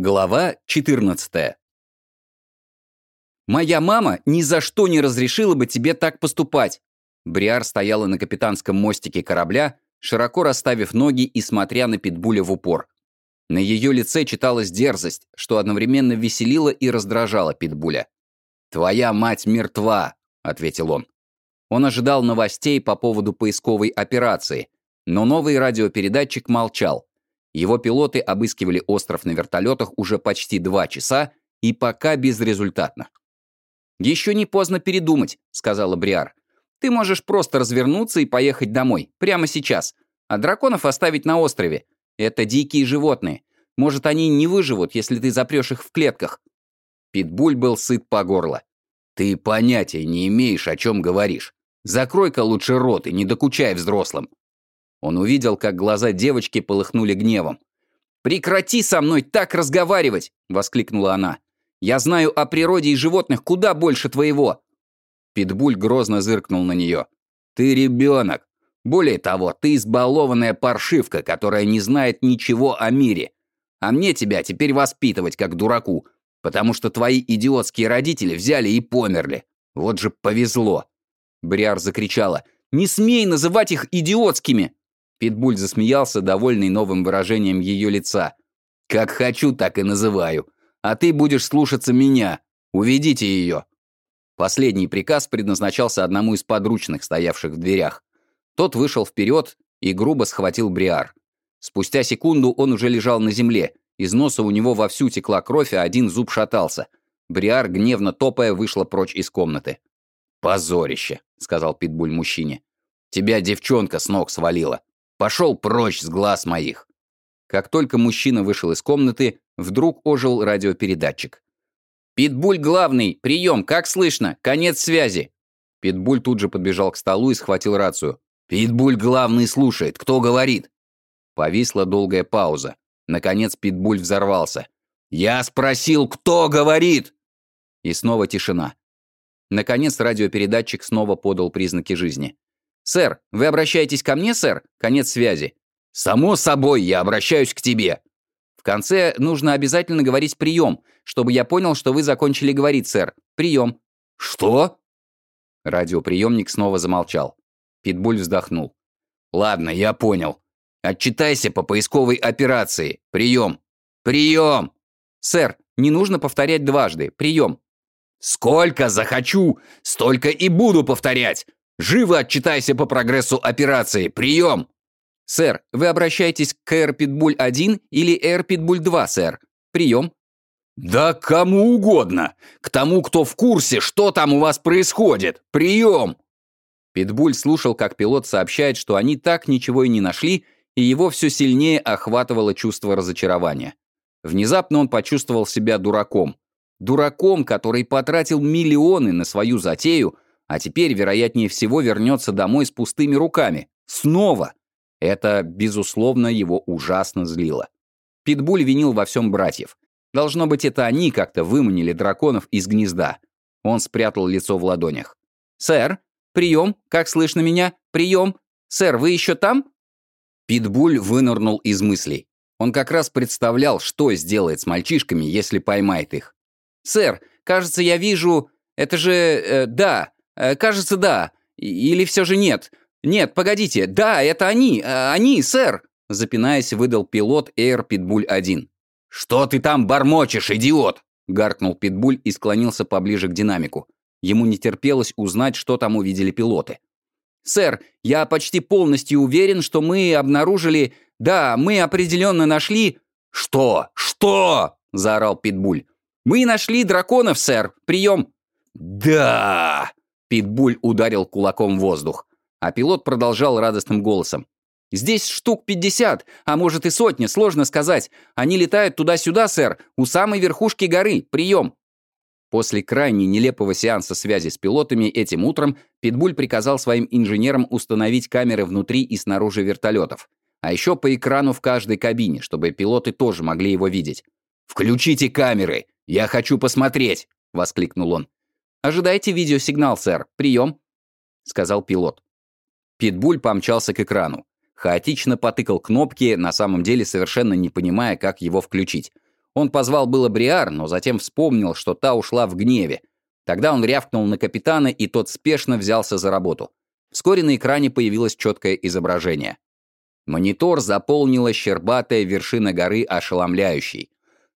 Глава 14 «Моя мама ни за что не разрешила бы тебе так поступать!» Бриар стояла на капитанском мостике корабля, широко расставив ноги и смотря на Питбуля в упор. На ее лице читалась дерзость, что одновременно веселило и раздражало Питбуля. «Твоя мать мертва!» — ответил он. Он ожидал новостей по поводу поисковой операции, но новый радиопередатчик молчал. Его пилоты обыскивали остров на вертолетах уже почти два часа и пока безрезультатно. «Еще не поздно передумать», — сказала Бриар. «Ты можешь просто развернуться и поехать домой, прямо сейчас, а драконов оставить на острове. Это дикие животные. Может, они не выживут, если ты запрешь их в клетках». Питбуль был сыт по горло. «Ты понятия не имеешь, о чем говоришь. Закрой-ка лучше рот и не докучай взрослым. Он увидел, как глаза девочки полыхнули гневом. «Прекрати со мной так разговаривать!» — воскликнула она. «Я знаю о природе и животных куда больше твоего!» Питбуль грозно зыркнул на нее. «Ты ребенок. Более того, ты избалованная паршивка, которая не знает ничего о мире. А мне тебя теперь воспитывать как дураку, потому что твои идиотские родители взяли и померли. Вот же повезло!» Бриар закричала. «Не смей называть их идиотскими!» Питбуль засмеялся, довольный новым выражением ее лица. «Как хочу, так и называю. А ты будешь слушаться меня. Уведите ее». Последний приказ предназначался одному из подручных, стоявших в дверях. Тот вышел вперед и грубо схватил Бриар. Спустя секунду он уже лежал на земле. Из носа у него вовсю текла кровь, а один зуб шатался. Бриар, гневно топая, вышла прочь из комнаты. «Позорище», — сказал Питбуль мужчине. «Тебя девчонка с ног свалила. Пошел прочь с глаз моих!» Как только мужчина вышел из комнаты, вдруг ожил радиопередатчик. «Питбуль главный! Прием! Как слышно? Конец связи!» Питбуль тут же подбежал к столу и схватил рацию. «Питбуль главный слушает! Кто говорит?» Повисла долгая пауза. Наконец Питбуль взорвался. «Я спросил, кто говорит?» И снова тишина. Наконец радиопередатчик снова подал признаки жизни. «Сэр, вы обращаетесь ко мне, сэр? Конец связи». «Само собой, я обращаюсь к тебе». В конце нужно обязательно говорить «прием», чтобы я понял, что вы закончили говорить, сэр. Прием. «Что?» Радиоприемник снова замолчал. Питбуль вздохнул. «Ладно, я понял. Отчитайся по поисковой операции. Прием. Прием!» «Сэр, не нужно повторять дважды. Прием». «Сколько захочу, столько и буду повторять. Живо отчитайся по прогрессу операции! Прием!» «Сэр, вы обращаетесь к Air Pitbull 1 или Air Pitbull 2, сэр? Прием!» «Да кому угодно! К тому, кто в курсе, что там у вас происходит! Прием!» Питбуль слушал, как пилот сообщает, что они так ничего и не нашли, и его все сильнее охватывало чувство разочарования. Внезапно он почувствовал себя дураком. Дураком, который потратил миллионы на свою затею, а теперь, вероятнее всего, вернется домой с пустыми руками. Снова! Это, безусловно, его ужасно злило. Питбуль винил во всем братьев. Должно быть, это они как-то выманили драконов из гнезда. Он спрятал лицо в ладонях. «Сэр, прием! Как слышно меня? Прием! Сэр, вы еще там?» Питбуль вынырнул из мыслей. Он как раз представлял, что сделает с мальчишками, если поймает их. «Сэр, кажется, я вижу... Это же... Э, да, кажется, да. Или все же нет. Нет, погодите. Да, это они. Э, они, сэр. Запинаясь, выдал пилот Air Pitbull 1. «Что ты там бормочешь, идиот?» Гаркнул Питбуль и склонился поближе к динамику. Ему не терпелось узнать, что там увидели пилоты. «Сэр, я почти полностью уверен, что мы обнаружили... Да, мы определенно нашли...» «Что? Что?» — заорал Питбуль. «Мы нашли драконов, сэр. Прием!» «Да!» Питбуль ударил кулаком в воздух, а пилот продолжал радостным голосом. «Здесь штук пятьдесят, а может и сотня, сложно сказать. Они летают туда-сюда, сэр, у самой верхушки горы. Прием!» После крайне нелепого сеанса связи с пилотами этим утром Питбуль приказал своим инженерам установить камеры внутри и снаружи вертолетов, а еще по экрану в каждой кабине, чтобы пилоты тоже могли его видеть. «Включите камеры! Я хочу посмотреть!» — воскликнул он. «Ожидайте видеосигнал, сэр. Прием», — сказал пилот. Питбуль помчался к экрану. Хаотично потыкал кнопки, на самом деле совершенно не понимая, как его включить. Он позвал было Бриар, но затем вспомнил, что та ушла в гневе. Тогда он рявкнул на капитана, и тот спешно взялся за работу. Вскоре на экране появилось четкое изображение. Монитор заполнила щербатая вершина горы ошеломляющей.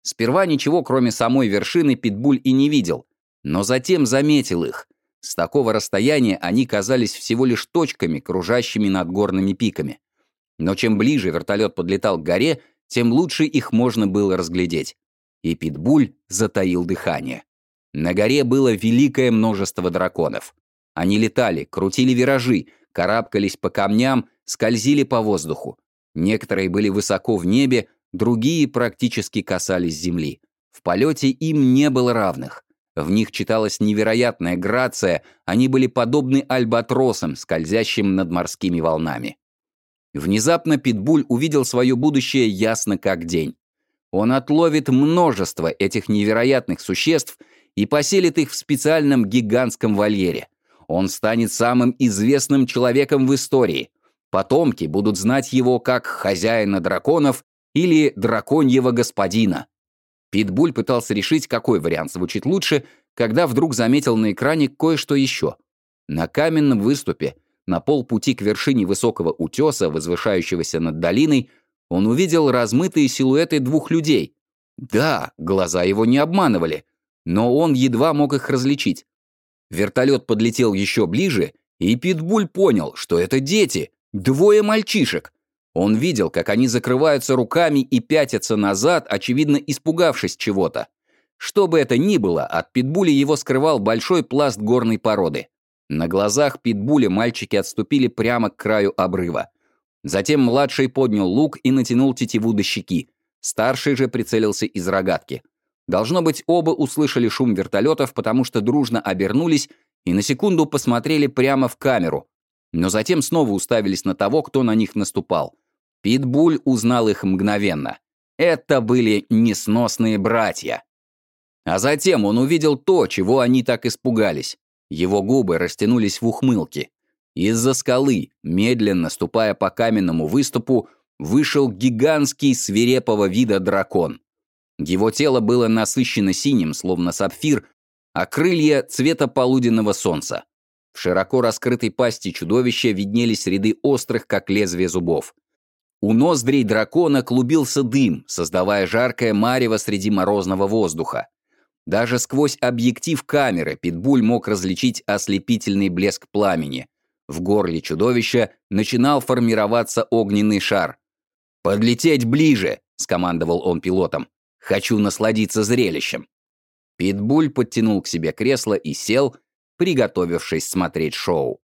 Сперва ничего, кроме самой вершины, Питбуль и не видел, но затем заметил их. С такого расстояния они казались всего лишь точками, кружащими над горными пиками. Но чем ближе вертолет подлетал к горе, тем лучше их можно было разглядеть. И Питбуль затаил дыхание. На горе было великое множество драконов. Они летали, крутили виражи, карабкались по камням, скользили по воздуху. Некоторые были высоко в небе, другие практически касались земли. В полете им не было равных. В них читалась невероятная грация, они были подобны альбатросам, скользящим над морскими волнами. Внезапно Питбуль увидел свое будущее ясно как день. Он отловит множество этих невероятных существ и поселит их в специальном гигантском вольере. Он станет самым известным человеком в истории. Потомки будут знать его как хозяина драконов или драконьего господина. Питбуль пытался решить, какой вариант звучит лучше, когда вдруг заметил на экране кое-что еще. На каменном выступе, на полпути к вершине высокого утеса, возвышающегося над долиной, он увидел размытые силуэты двух людей. Да, глаза его не обманывали, но он едва мог их различить. Вертолет подлетел еще ближе, и Питбуль понял, что это дети, двое мальчишек, он видел, как они закрываются руками и пятятся назад, очевидно испугавшись чего-то. Что бы это ни было, от питбуля его скрывал большой пласт горной породы. На глазах питбуля мальчики отступили прямо к краю обрыва. Затем младший поднял лук и натянул тетиву до щеки. Старший же прицелился из рогатки. Должно быть, оба услышали шум вертолетов, потому что дружно обернулись и на секунду посмотрели прямо в камеру, но затем снова уставились на того, кто на них наступал. Питбуль узнал их мгновенно. Это были несносные братья. А затем он увидел то, чего они так испугались. Его губы растянулись в ухмылке. Из-за скалы, медленно ступая по каменному выступу, вышел гигантский свирепого вида дракон. Его тело было насыщено синим, словно сапфир, а крылья — цвета полуденного солнца. В широко раскрытой пасти чудовища виднелись ряды острых, как лезвие зубов. У ноздрей дракона клубился дым, создавая жаркое марево среди морозного воздуха. Даже сквозь объектив камеры Питбуль мог различить ослепительный блеск пламени. В горле чудовища начинал формироваться огненный шар. «Подлететь ближе!» — скомандовал он пилотом. «Хочу насладиться зрелищем». Питбуль подтянул к себе кресло и сел, приготовившись смотреть шоу.